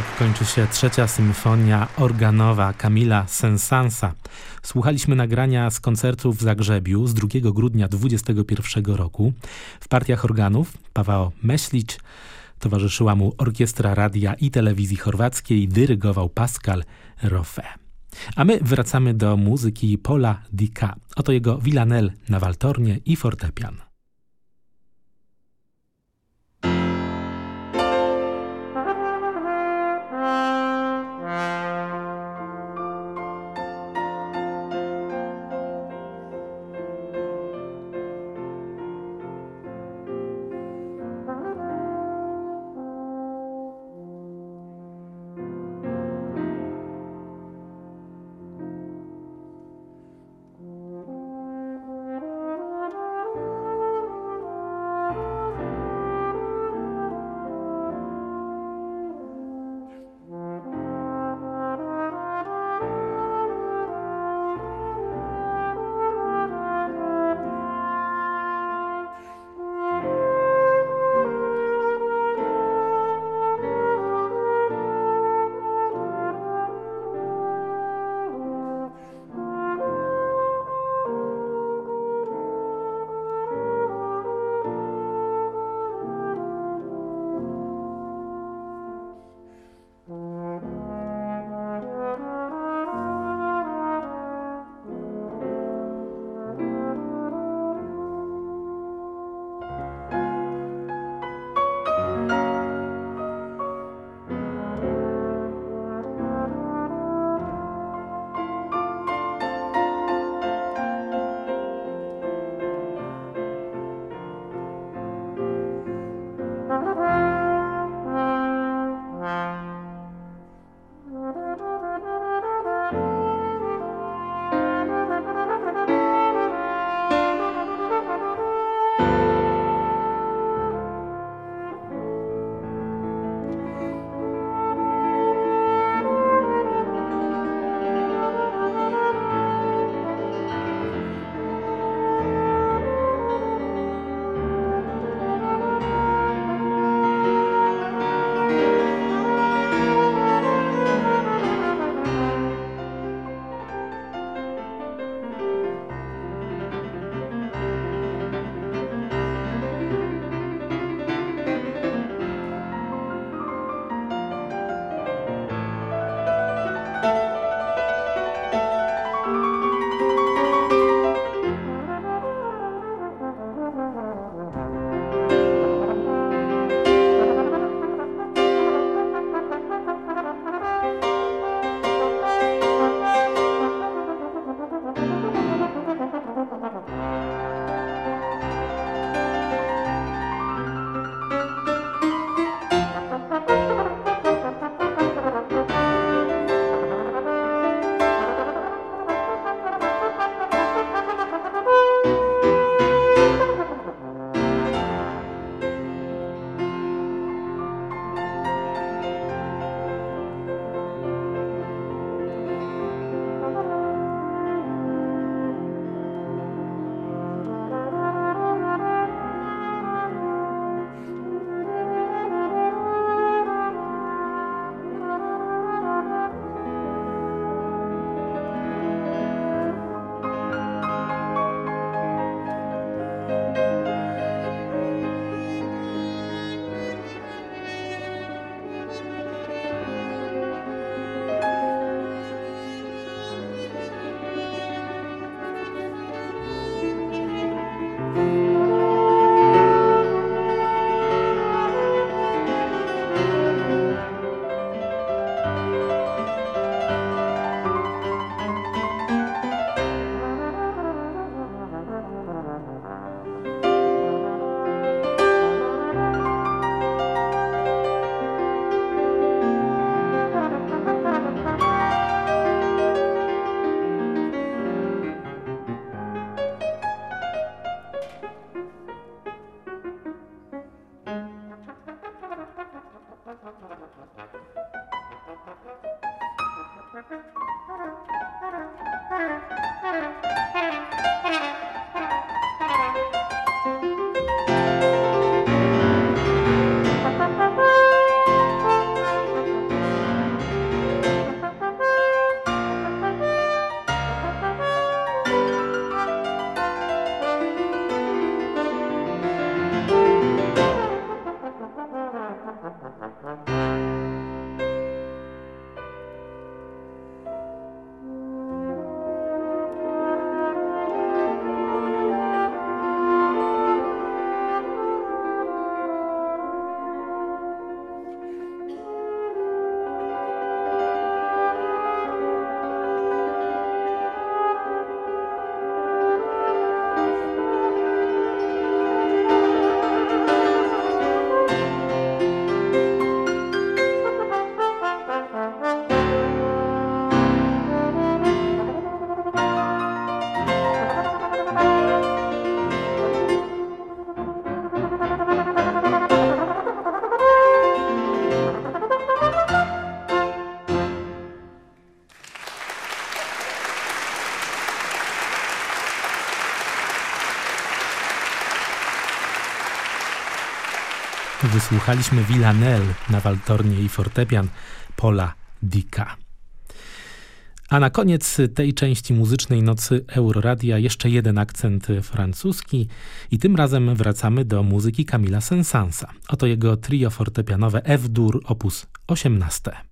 Tak kończy się trzecia symfonia organowa Kamila Sensansa. Słuchaliśmy nagrania z koncertu w Zagrzebiu z 2 grudnia 2021 roku. W partiach organów Paweł Meślicz, towarzyszyła mu Orkiestra Radia i Telewizji Chorwackiej, dyrygował Pascal Rofe. A my wracamy do muzyki Paula Dika. Oto jego Villanelle na waltornie i fortepian. Wysłuchaliśmy Villanelle na waltornie i fortepian Paula Dicka. A na koniec tej części muzycznej nocy Euroradia jeszcze jeden akcent francuski i tym razem wracamy do muzyki Kamila Sensansa. Oto jego trio fortepianowe F-dur op. 18.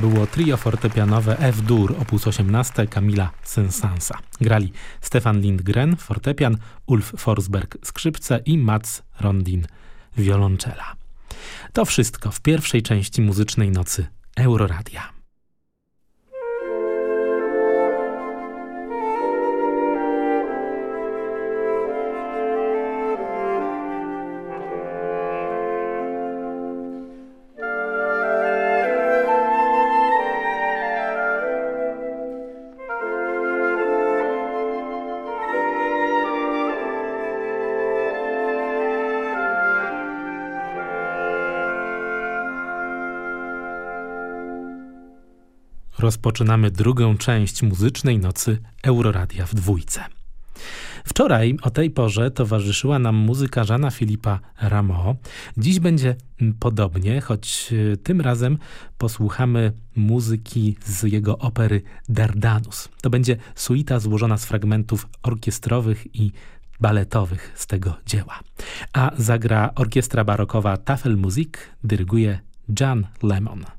To było trio fortepianowe F-dur op. 18 Kamila Sensansa. Grali Stefan Lindgren, fortepian, Ulf Forsberg, skrzypce i Mats Rondin, wiolonczela. To wszystko w pierwszej części muzycznej nocy Euroradia. Rozpoczynamy drugą część muzycznej nocy Euroradia w dwójce. Wczoraj o tej porze towarzyszyła nam muzyka Żana Filipa Rameau. Dziś będzie podobnie, choć e, tym razem posłuchamy muzyki z jego opery Dardanus. To będzie suita złożona z fragmentów orkiestrowych i baletowych z tego dzieła. A zagra orkiestra barokowa Tafelmusik, dyryguje Jan Lemon.